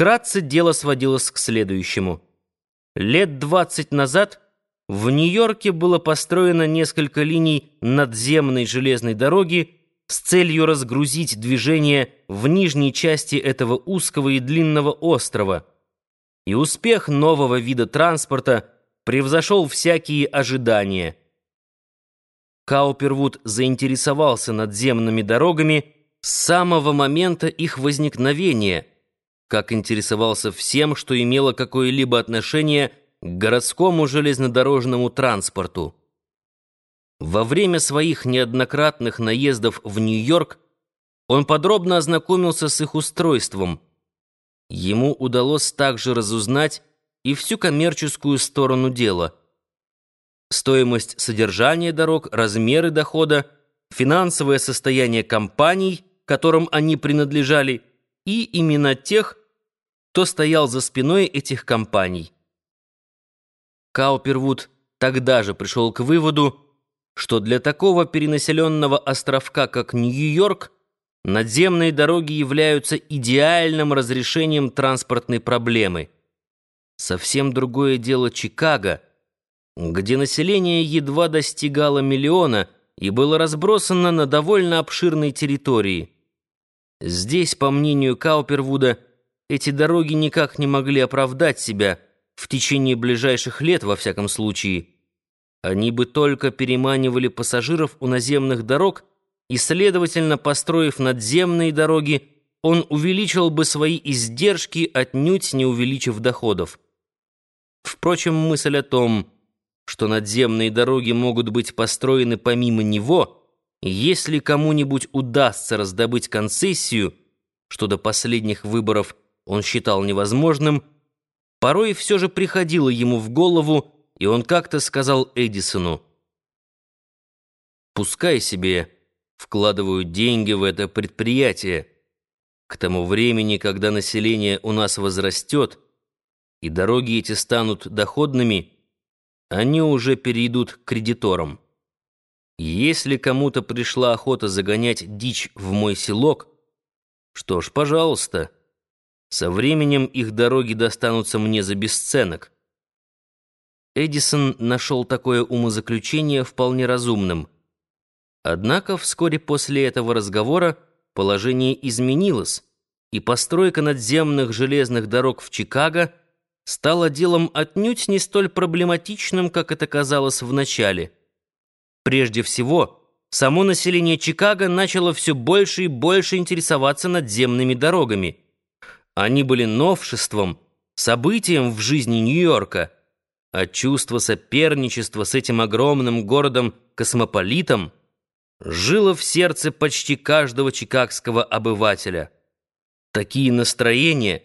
Вкратце дело сводилось к следующему. Лет двадцать назад в Нью-Йорке было построено несколько линий надземной железной дороги с целью разгрузить движение в нижней части этого узкого и длинного острова. И успех нового вида транспорта превзошел всякие ожидания. Каупервуд заинтересовался надземными дорогами с самого момента их возникновения, как интересовался всем, что имело какое-либо отношение к городскому железнодорожному транспорту. Во время своих неоднократных наездов в Нью-Йорк он подробно ознакомился с их устройством. Ему удалось также разузнать и всю коммерческую сторону дела. Стоимость содержания дорог, размеры дохода, финансовое состояние компаний, которым они принадлежали, и имена тех, кто стоял за спиной этих компаний. Каупервуд тогда же пришел к выводу, что для такого перенаселенного островка, как Нью-Йорк, надземные дороги являются идеальным разрешением транспортной проблемы. Совсем другое дело Чикаго, где население едва достигало миллиона и было разбросано на довольно обширной территории. Здесь, по мнению Каупервуда, эти дороги никак не могли оправдать себя в течение ближайших лет, во всяком случае – они бы только переманивали пассажиров у наземных дорог, и, следовательно, построив надземные дороги, он увеличил бы свои издержки, отнюдь не увеличив доходов. Впрочем, мысль о том, что надземные дороги могут быть построены помимо него, если кому-нибудь удастся раздобыть концессию, что до последних выборов он считал невозможным, порой все же приходило ему в голову, и он как-то сказал Эдисону, «Пускай себе вкладывают деньги в это предприятие. К тому времени, когда население у нас возрастет, и дороги эти станут доходными, они уже перейдут к кредиторам. Если кому-то пришла охота загонять дичь в мой селок, что ж, пожалуйста, со временем их дороги достанутся мне за бесценок». Эдисон нашел такое умозаключение вполне разумным. Однако вскоре после этого разговора положение изменилось, и постройка надземных железных дорог в Чикаго стала делом отнюдь не столь проблематичным, как это казалось в начале. Прежде всего, само население Чикаго начало все больше и больше интересоваться надземными дорогами. Они были новшеством, событием в жизни Нью-Йорка – а чувство соперничества с этим огромным городом-космополитом жило в сердце почти каждого чикагского обывателя. Такие настроения,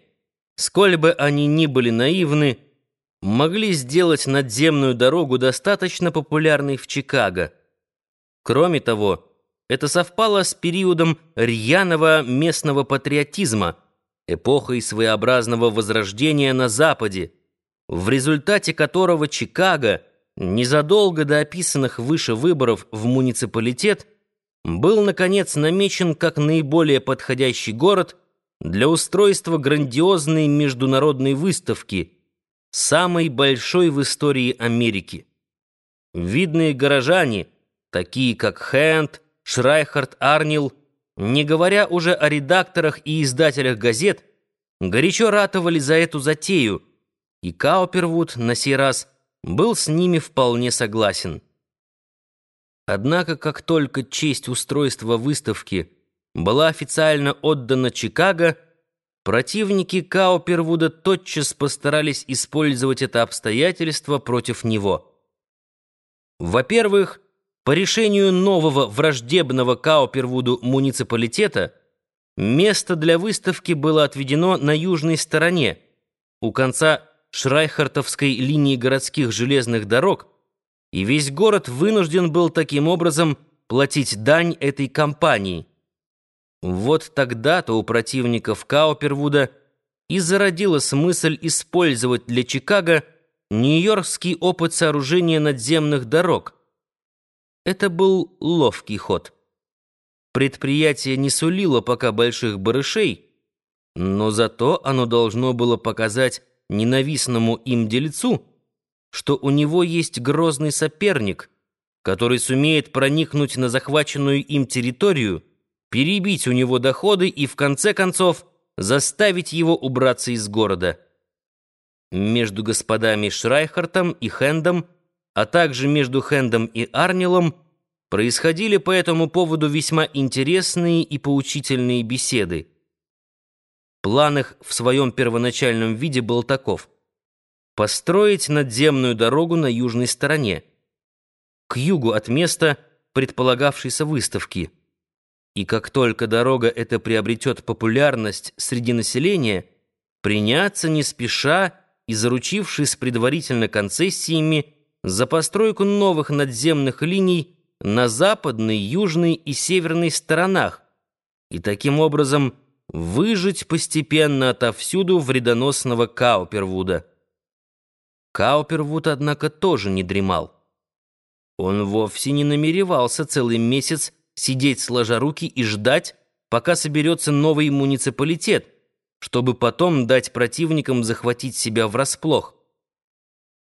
сколь бы они ни были наивны, могли сделать надземную дорогу достаточно популярной в Чикаго. Кроме того, это совпало с периодом рьяного местного патриотизма, эпохой своеобразного возрождения на Западе, в результате которого Чикаго, незадолго до описанных выше выборов в муниципалитет, был, наконец, намечен как наиболее подходящий город для устройства грандиозной международной выставки, самой большой в истории Америки. Видные горожане, такие как Хэнд, Шрайхард Арнил, не говоря уже о редакторах и издателях газет, горячо ратовали за эту затею – и Каупервуд на сей раз был с ними вполне согласен. Однако, как только честь устройства выставки была официально отдана Чикаго, противники Каупервуда тотчас постарались использовать это обстоятельство против него. Во-первых, по решению нового враждебного Каупервуду муниципалитета место для выставки было отведено на южной стороне, у конца Шрайхартовской линии городских железных дорог, и весь город вынужден был таким образом платить дань этой компании. Вот тогда-то у противников Каупервуда и зародилась мысль использовать для Чикаго нью-йоркский опыт сооружения надземных дорог. Это был ловкий ход. Предприятие не сулило пока больших барышей, но зато оно должно было показать ненавистному им дельцу, что у него есть грозный соперник, который сумеет проникнуть на захваченную им территорию, перебить у него доходы и, в конце концов, заставить его убраться из города. Между господами Шрайхартом и Хендом, а также между Хендом и Арнилом, происходили по этому поводу весьма интересные и поучительные беседы. План их в своем первоначальном виде был таков — построить надземную дорогу на южной стороне, к югу от места предполагавшейся выставки. И как только дорога эта приобретет популярность среди населения, приняться не спеша и заручившись предварительно концессиями за постройку новых надземных линий на западной, южной и северной сторонах, и таким образом – выжить постепенно отовсюду вредоносного Каупервуда. Каупервуд, однако, тоже не дремал. Он вовсе не намеревался целый месяц сидеть сложа руки и ждать, пока соберется новый муниципалитет, чтобы потом дать противникам захватить себя врасплох.